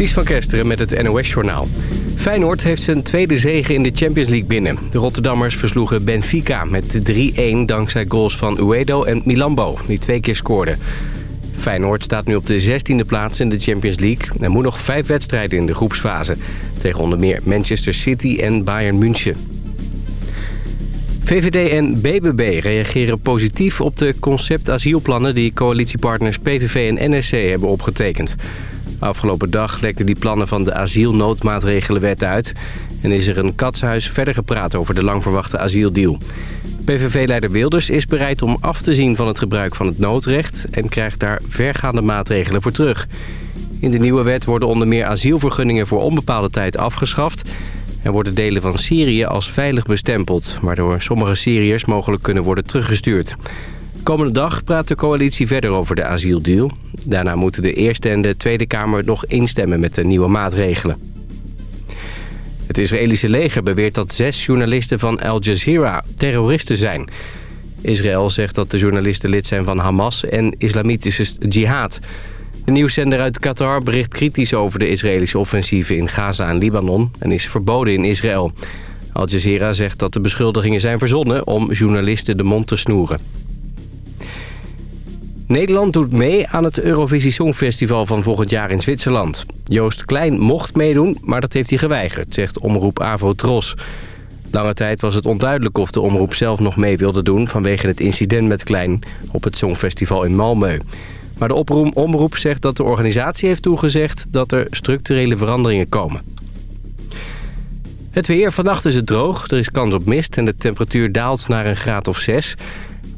Ties van Kesteren met het NOS-journaal. Feyenoord heeft zijn tweede zege in de Champions League binnen. De Rotterdammers versloegen Benfica met 3-1 dankzij goals van Uedo en Milambo, die twee keer scoorden. Feyenoord staat nu op de 16e plaats in de Champions League... en moet nog vijf wedstrijden in de groepsfase. Tegen onder meer Manchester City en Bayern München. VVD en BBB reageren positief op de concept asielplannen... die coalitiepartners PVV en NSC hebben opgetekend. Afgelopen dag lekten die plannen van de asielnoodmaatregelenwet uit... en is er een katshuis verder gepraat over de lang verwachte asieldeal. PVV-leider Wilders is bereid om af te zien van het gebruik van het noodrecht... en krijgt daar vergaande maatregelen voor terug. In de nieuwe wet worden onder meer asielvergunningen voor onbepaalde tijd afgeschaft... Er worden delen van Syrië als veilig bestempeld... waardoor sommige Syriërs mogelijk kunnen worden teruggestuurd. Komende dag praat de coalitie verder over de asieldeal. Daarna moeten de Eerste en de Tweede Kamer nog instemmen met de nieuwe maatregelen. Het Israëlische leger beweert dat zes journalisten van Al Jazeera terroristen zijn. Israël zegt dat de journalisten lid zijn van Hamas en islamitische jihad. De nieuwszender uit Qatar bericht kritisch over de Israëlische offensieven in Gaza en Libanon... en is verboden in Israël. Al Jazeera zegt dat de beschuldigingen zijn verzonnen om journalisten de mond te snoeren. Nederland doet mee aan het Eurovisie Songfestival van volgend jaar in Zwitserland. Joost Klein mocht meedoen, maar dat heeft hij geweigerd, zegt omroep Avo Tros. Lange tijd was het onduidelijk of de omroep zelf nog mee wilde doen... vanwege het incident met Klein op het Songfestival in Malmö. Maar de omroep zegt dat de organisatie heeft toegezegd... dat er structurele veranderingen komen. Het weer. Vannacht is het droog. Er is kans op mist en de temperatuur daalt naar een graad of 6.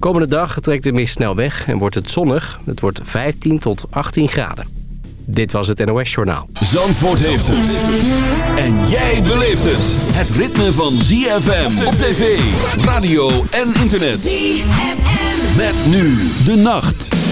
Komende dag trekt de mist snel weg en wordt het zonnig. Het wordt 15 tot 18 graden. Dit was het NOS Journaal. Zandvoort heeft het. En jij beleeft het. Het ritme van ZFM op tv, radio en internet. ZFM. Met nu de nacht.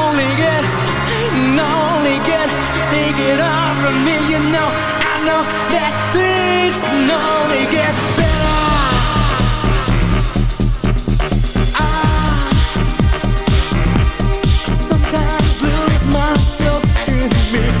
can only get, they get all from me. You know, I know that things can only get better. I sometimes lose myself in me.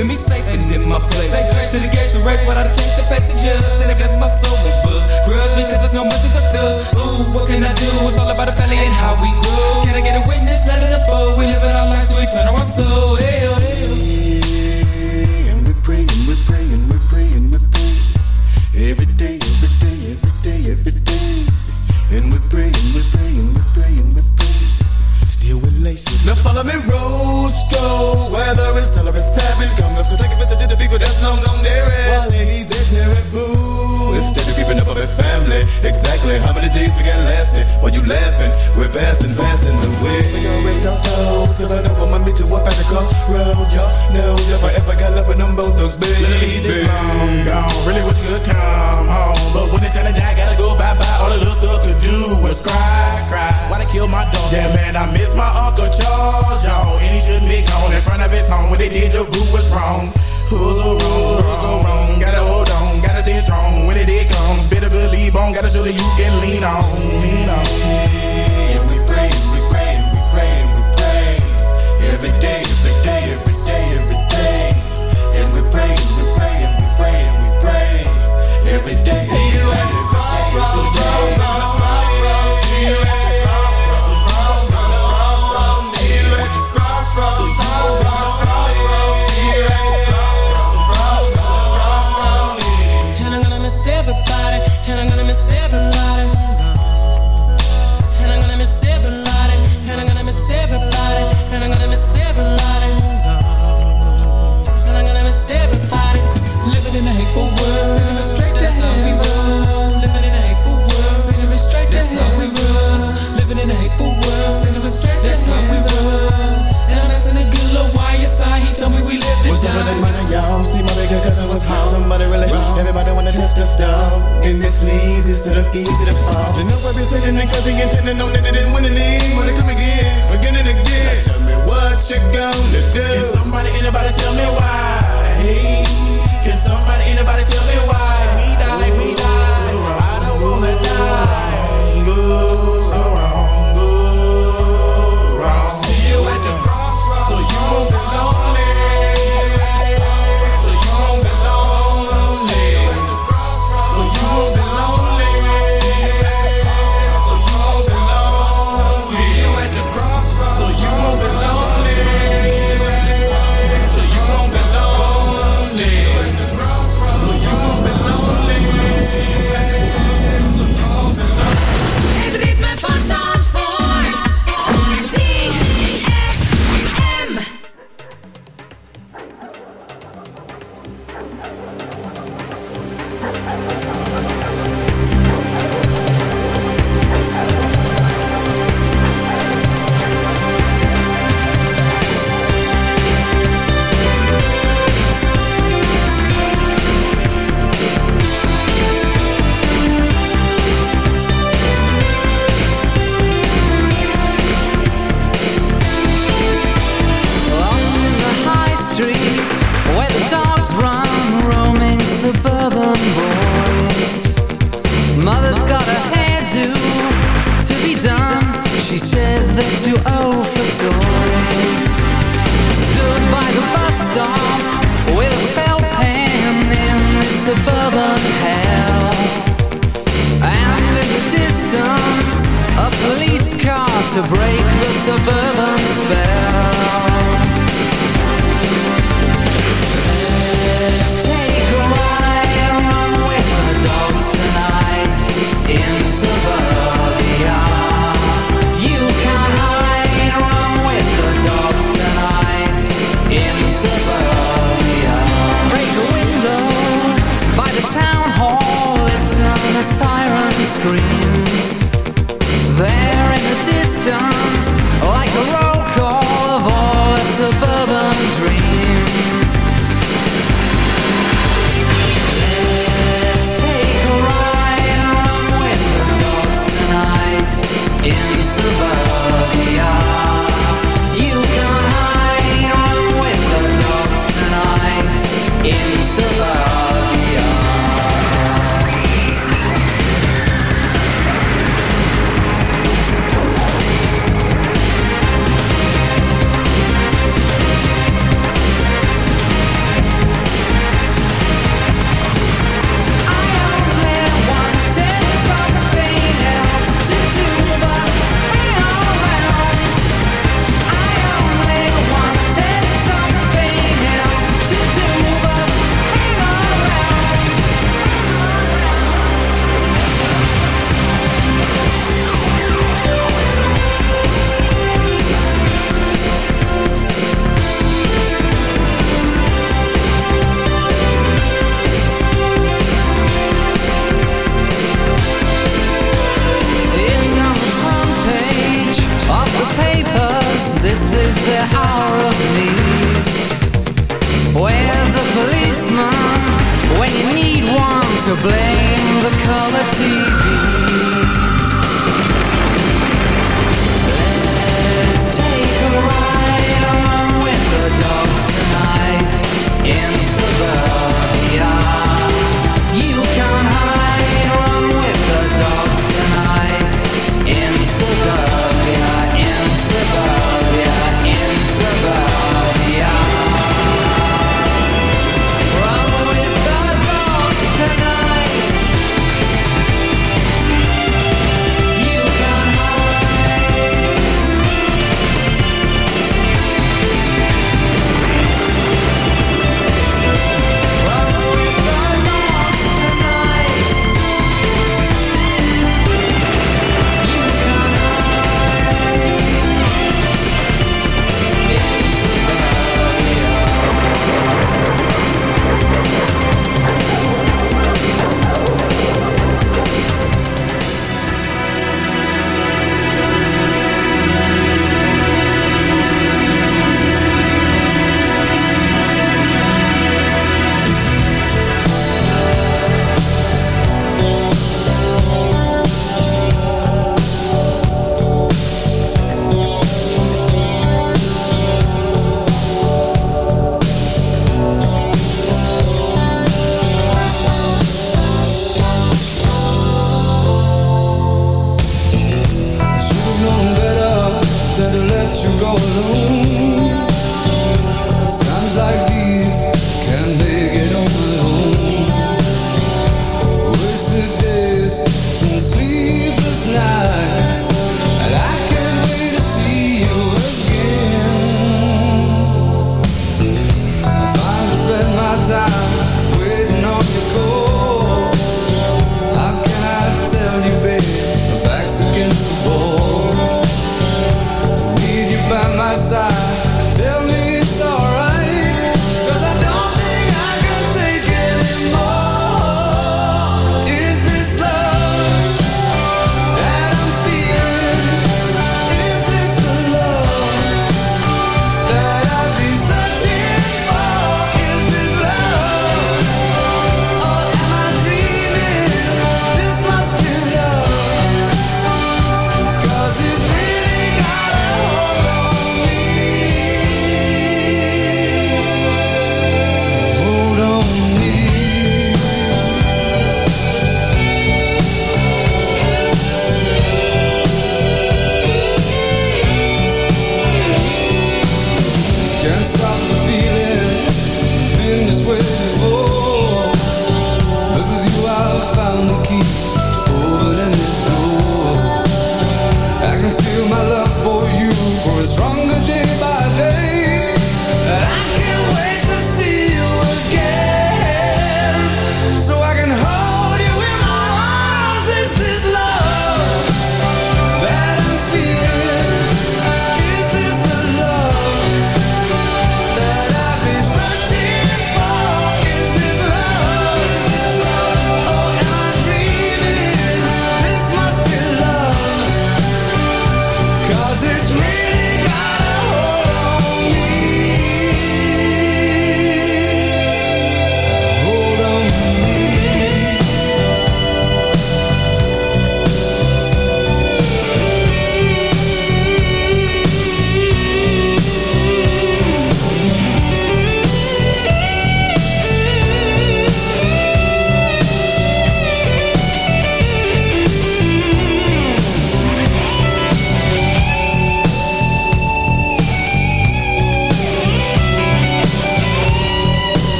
keeping me safe and in my place. Say grace to the gates of race, without a change to face the judge. And it blesses my soul with books. Grudge because there's no mercy for thugs. Ooh, what can I do? It's all about the family and how we grow. Can I get a witness? Let it unfold. We live in our lives, so we turn our soul. Hell, oh, hell. Oh. And we're praying, we're praying, we're praying, we're praying. Every day, every day, every day, every day. And we're praying, we're praying, we're praying, we're praying. Still laces. Now follow me, Rostro. Whether it's tell or it's seven. Come, let's go take a visit to the people that's long gone there. While he's there, terrible. Instead of keeping up with family. Exactly how many days we got lasting? While you laughing, we're passing, passing the way. We gon' rest our souls, cause I know I'ma meet you up at the crossroad. Y'all know if I ever got love with them both thugs, baby. Ladies long gone, really wish you could come home. But when it's time to die, gotta go bye-bye. All the little thug could do was cry, cry. Why they kill my dog? Yeah, man, I miss my Uncle Charles, y'all. And he shouldn't be gone in front of his home. When they did, the group was wrong. Who's so wrong, who's so wrong? Gotta hold on, gotta stay strong. When it comes, better believe on. Gotta show that you can lean on, lean on. And we pray, we pray, we pray, we pray. Every day, every day, every day, every day. And we pray, we pray, and we pray, and we pray. Every day. See you at the crossroads, my bigger cousin was home. Somebody really wrong. Everybody wanna test the stuff. And this leads instead of easy to fall. Know I've been sitting and cause he intended on that they didn't win any. Wanna come again, again and again. Now tell me what you gonna do. Can somebody, anybody tell me why? Hey, Can somebody, anybody tell me why? We die, we die. I don't wanna die. So wrong, go wrong. See you at the crossroads, So you won't be to break the suburban spell.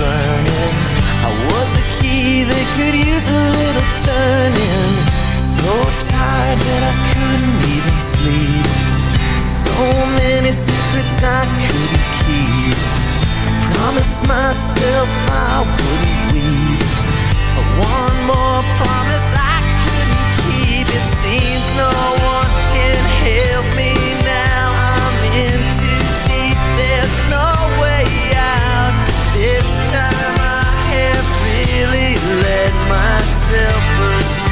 Burning. I was a key that could use a little turning So tired that I couldn't even sleep So many secrets I couldn't keep Promised myself I wouldn't weep one more promise I couldn't keep. It seems no one can help me now. I'm in too deep. There's no way out. This time I have really let myself astray.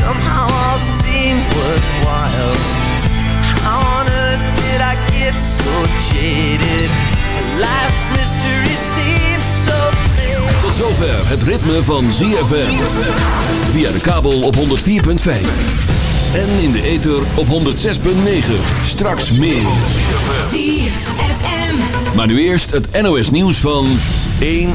Somehow all seem worthwhile. How on earth did I get so jaded? Life's mystery seems so. Tot zover het ritme van ZFM. Via de kabel op 104.5. En in de ether op 106.9. Straks meer. Maar nu eerst het NOS nieuws van 1